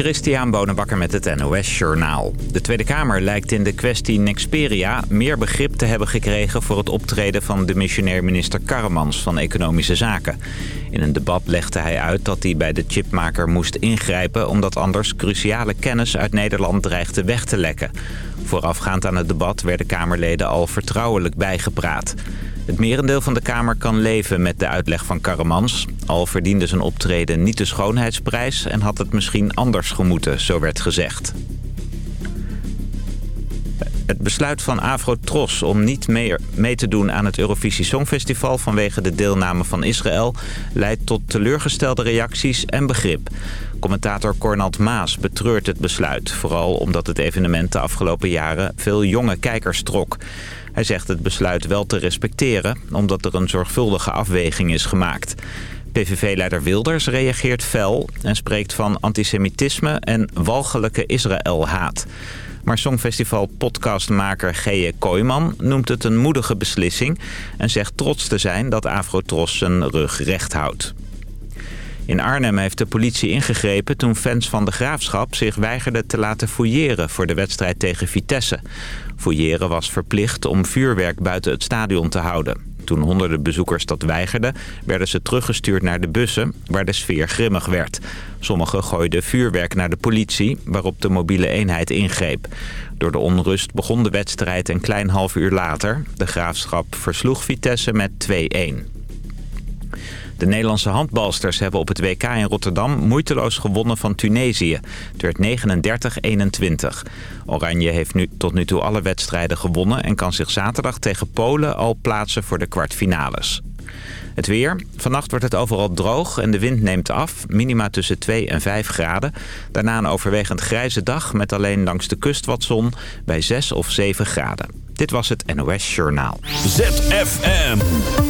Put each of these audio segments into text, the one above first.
Christian Bonenbakker met het NOS Journaal. De Tweede Kamer lijkt in de kwestie Nexperia meer begrip te hebben gekregen... voor het optreden van de missionair minister Karremans van Economische Zaken. In een debat legde hij uit dat hij bij de chipmaker moest ingrijpen... omdat anders cruciale kennis uit Nederland dreigde weg te lekken. Voorafgaand aan het debat werden Kamerleden al vertrouwelijk bijgepraat. Het merendeel van de Kamer kan leven met de uitleg van Karremans. Al verdiende zijn optreden niet de schoonheidsprijs en had het misschien anders gemoeten, zo werd gezegd. Het besluit van Afrotros om niet meer mee te doen aan het Eurovisie Songfestival vanwege de deelname van Israël leidt tot teleurgestelde reacties en begrip. Commentator Cornald Maas betreurt het besluit, vooral omdat het evenement de afgelopen jaren veel jonge kijkers trok. Hij zegt het besluit wel te respecteren, omdat er een zorgvuldige afweging is gemaakt. PVV-leider Wilders reageert fel en spreekt van antisemitisme en walgelijke Israël-haat. Maar Songfestival-podcastmaker G.J. Kooijman noemt het een moedige beslissing... en zegt trots te zijn dat Afrotros zijn rug recht houdt. In Arnhem heeft de politie ingegrepen toen fans van de Graafschap zich weigerden te laten fouilleren voor de wedstrijd tegen Vitesse. Fouilleren was verplicht om vuurwerk buiten het stadion te houden. Toen honderden bezoekers dat weigerden, werden ze teruggestuurd naar de bussen, waar de sfeer grimmig werd. Sommigen gooiden vuurwerk naar de politie, waarop de mobiele eenheid ingreep. Door de onrust begon de wedstrijd een klein half uur later. De Graafschap versloeg Vitesse met 2-1. De Nederlandse handbalsters hebben op het WK in Rotterdam moeiteloos gewonnen van Tunesië. Het werd 39-21. Oranje heeft nu tot nu toe alle wedstrijden gewonnen... en kan zich zaterdag tegen Polen al plaatsen voor de kwartfinales. Het weer. Vannacht wordt het overal droog en de wind neemt af. Minima tussen 2 en 5 graden. Daarna een overwegend grijze dag met alleen langs de kust wat zon bij 6 of 7 graden. Dit was het NOS Journaal. ZFM.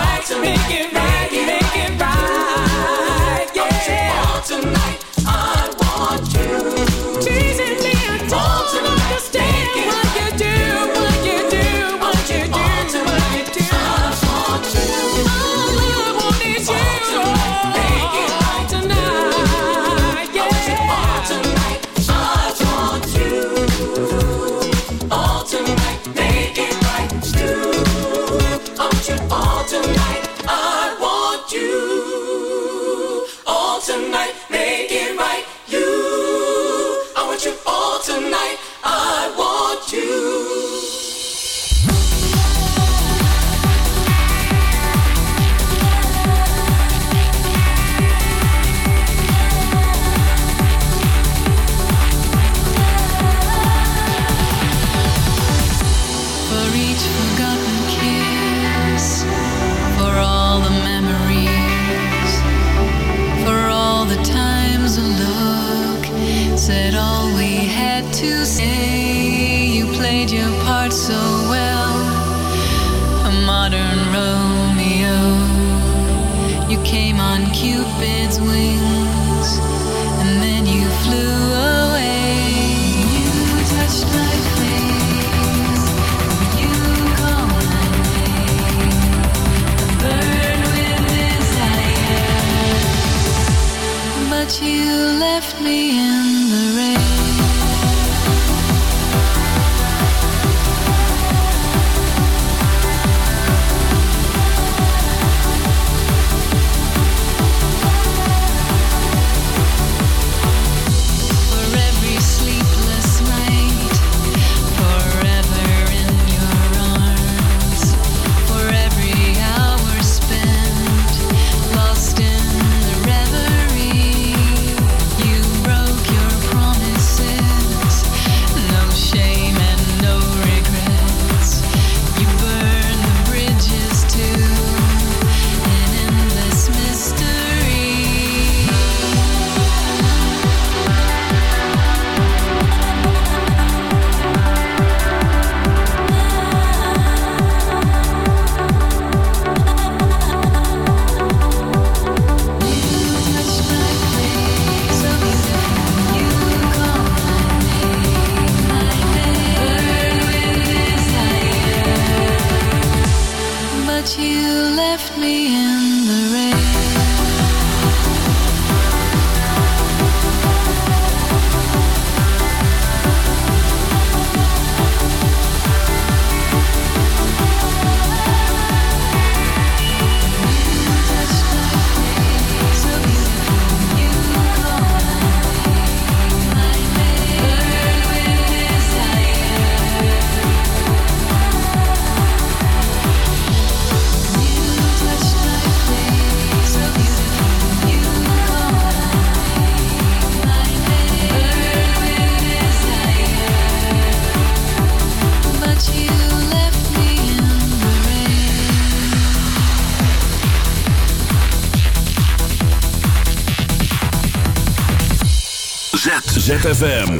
Right, make it right, ZFM.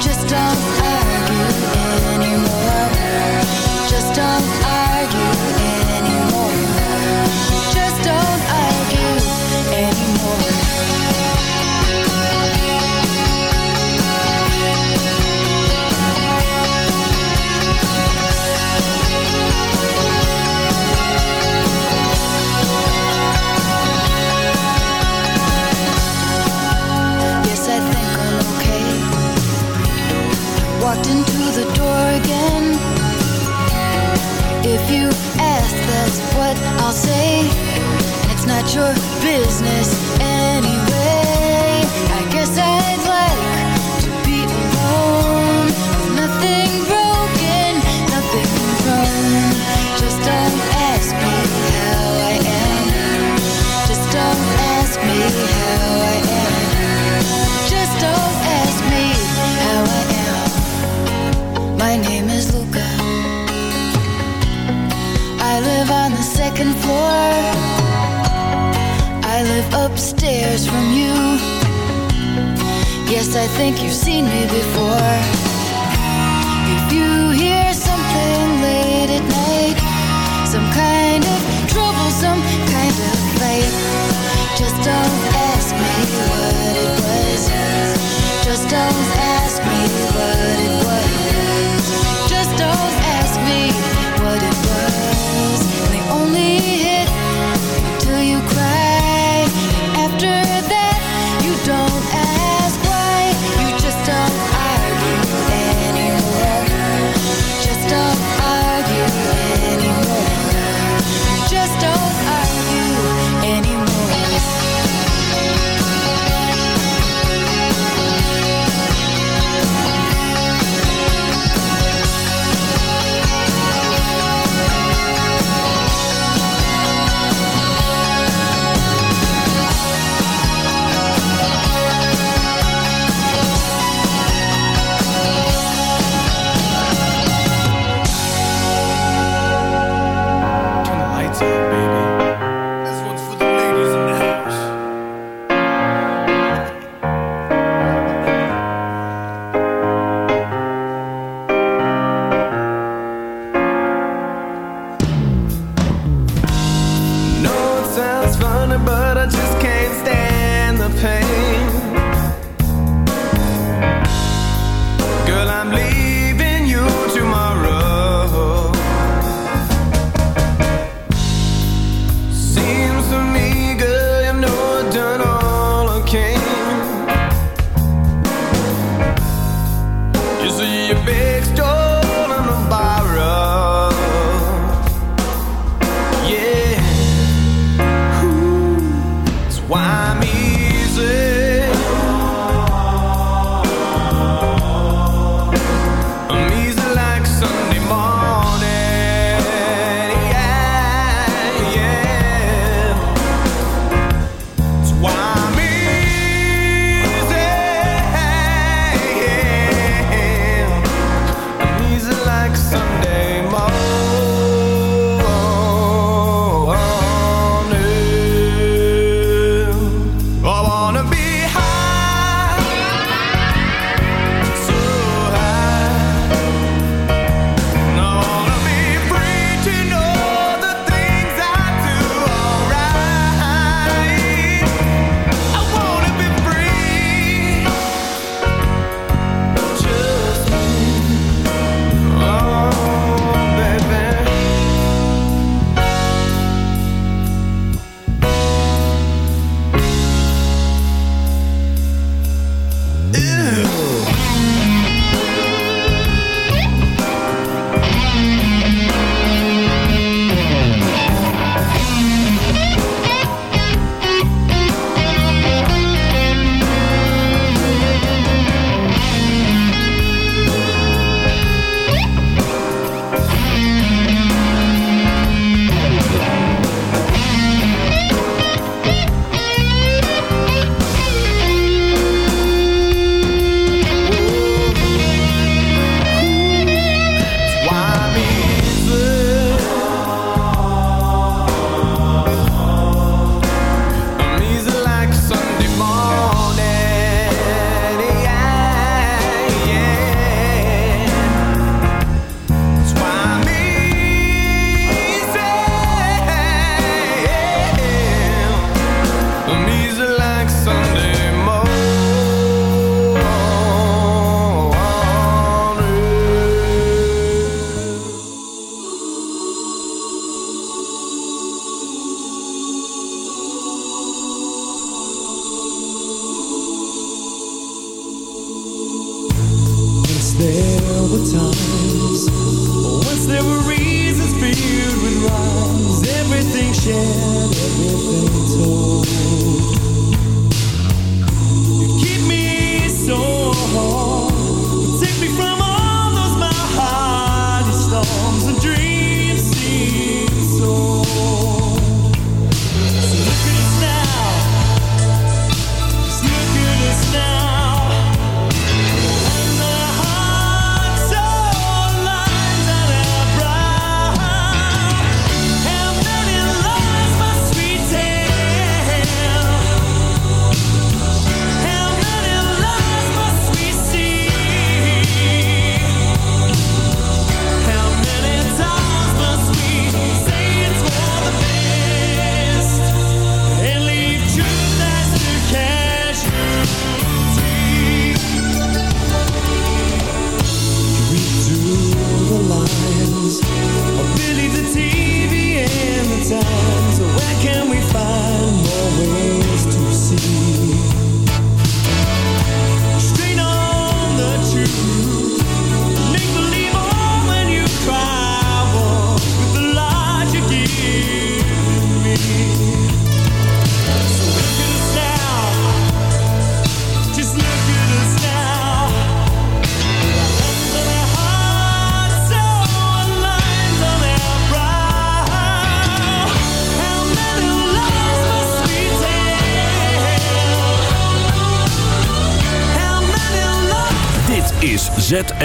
just don't think you've seen me before. had everything